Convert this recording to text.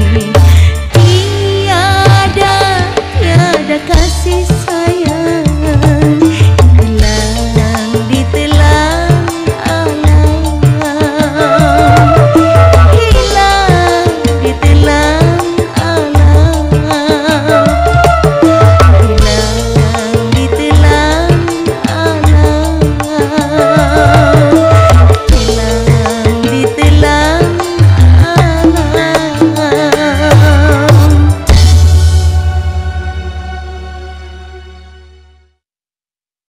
me.